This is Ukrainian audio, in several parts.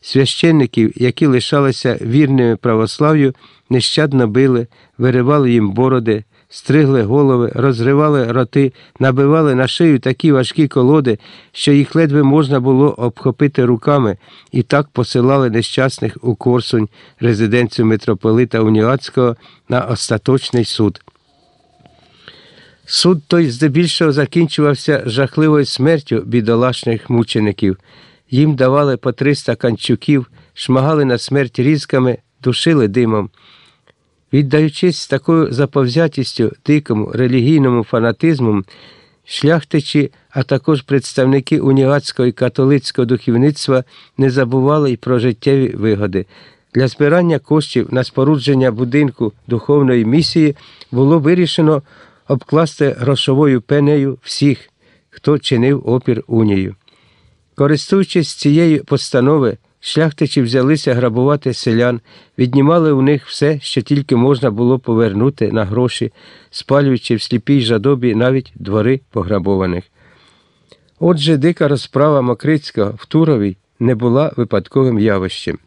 Священників, які лишалися вірними православ'ю, нещадно били, виривали їм бороди, стригли голови, розривали роти, набивали на шию такі важкі колоди, що їх ледве можна було обхопити руками, і так посилали нещасних у Корсунь, резиденцію митрополита Уніатського, на остаточний суд. Суд той здебільшого закінчувався жахливою смертю бідолашних мучеників. Їм давали по 300 канчуків, шмагали на смерть різками, душили димом. Віддаючись такою заповзятістю дикому релігійному фанатизму, шляхтичі, а також представники уніатського і католицького духовництва не забували й про життєві вигоди. Для збирання коштів на спорудження будинку духовної місії було вирішено обкласти грошовою пенею всіх, хто чинив опір унію. Користуючись цією постанови, шляхтичі взялися грабувати селян, віднімали у них все, що тільки можна було повернути на гроші, спалюючи в сліпій жадобі навіть двори пограбованих. Отже, дика розправа Мокрицького в Турові не була випадковим явищем,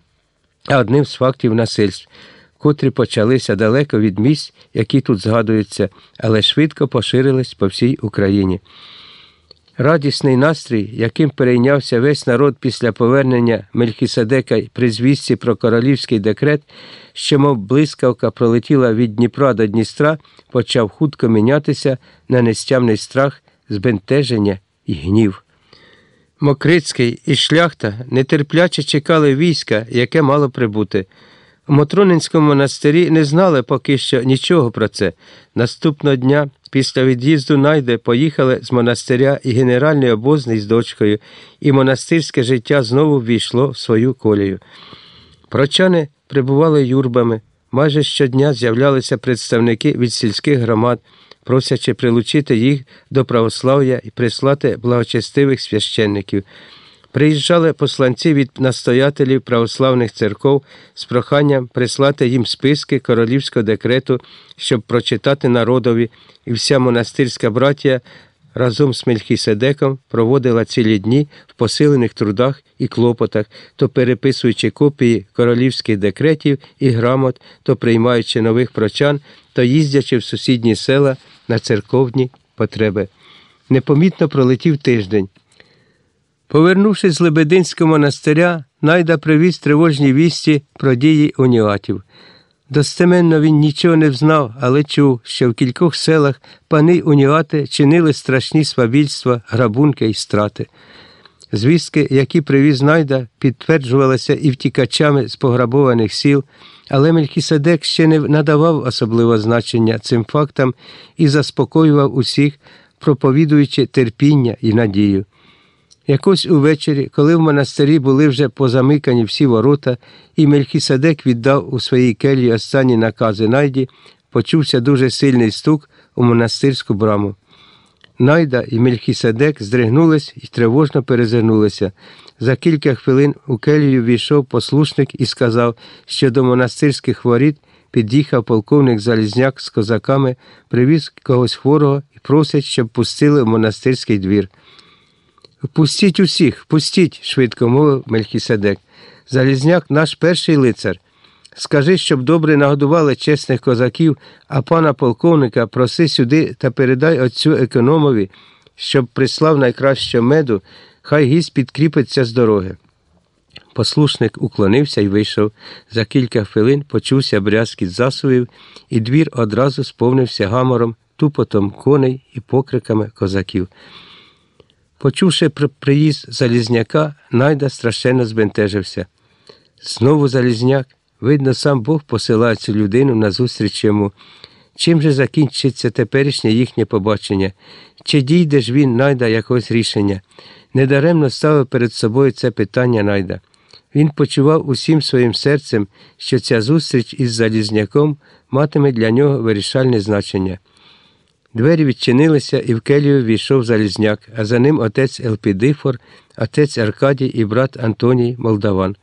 а одним з фактів насильств, котрі почалися далеко від місць, які тут згадуються, але швидко поширились по всій Україні. Радісний настрій, яким перейнявся весь народ після повернення Мельхіседека при звістці про королівський декрет, що, мов блискавка, пролетіла від Дніпра до Дністра, почав хутко мінятися на нестямний страх, збентеження і гнів. Мокрицький і шляхта нетерпляче чекали війська, яке мало прибути. У Мотронинському монастирі не знали поки що нічого про це. Наступного дня, після від'їзду Найде, поїхали з монастиря і генеральний обозний з дочкою, і монастирське життя знову ввійшло в свою колію. Прочани прибували юрбами. Майже щодня з'являлися представники від сільських громад, просячи прилучити їх до православ'я і прислати благочестивих священників. Приїжджали посланці від настоятелів православних церков з проханням прислати їм списки королівського декрету, щоб прочитати народові, і вся монастирська братія разом з Мельхіседеком проводила цілі дні в посилених трудах і клопотах, то переписуючи копії королівських декретів і грамот, то приймаючи нових прочан, то їздячи в сусідні села на церковні потреби. Непомітно пролетів тиждень. Повернувшись з Лебединського монастиря, Найда привіз тривожні вісті про дії уніатів. Достеменно він нічого не взнав, але чув, що в кількох селах пани уніати чинили страшні свавільства, грабунки і страти. Звістки, які привіз Найда, підтверджувалися і втікачами з пограбованих сіл, але Мельхіседек ще не надавав особливого значення цим фактам і заспокоював усіх, проповідуючи терпіння і надію. Якось увечері, коли в монастирі були вже позамикані всі ворота, і Мельхіседек віддав у своїй келії останні накази найді, почувся дуже сильний стук у монастирську браму. Найда і Мельхіседек здригнулись і тривожно перезирнулися. За кілька хвилин у келію війшов послушник і сказав, що до монастирських воріт під'їхав полковник Залізняк з козаками, привіз когось хворого і просить, щоб пустили в монастирський двір. Пустіть усіх, пустіть, швидко мовив Мельхіседек. Залізняк наш перший лицар. Скажи, щоб добре нагодували чесних козаків, а пана полковника проси сюди та передай отцю економові, щоб прислав найкращого меду, хай гість підкріпиться з дороги. Послушник уклонився і вийшов. За кілька хвилин почувся брязкіт засувів, і двір одразу сповнився гамором, тупотом коней і покриками козаків. Почувши про приїзд Залізняка, Найда страшенно збентежився. Знову Залізняк, видно, сам Бог посилає цю людину назустріч йому. Чим же закінчиться теперішнє їхнє побачення? Чи дійде ж він найда якогось рішення? Недаремно ставив перед собою це питання найда. Він почував усім своїм серцем, що ця зустріч із Залізняком матиме для нього вирішальне значення. Двері відчинилися, і в келію війшов Залізняк, а за ним отець Елпідифор, отець Аркадій і брат Антоній Молдаван.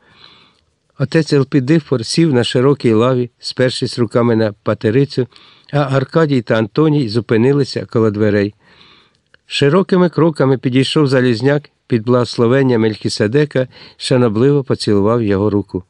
Отець Елпідифор сів на широкій лаві, спершись руками на патерицю, а Аркадій та Антоній зупинилися коло дверей. Широкими кроками підійшов Залізняк, під благословення Мельхіседека, шанобливо поцілував його руку.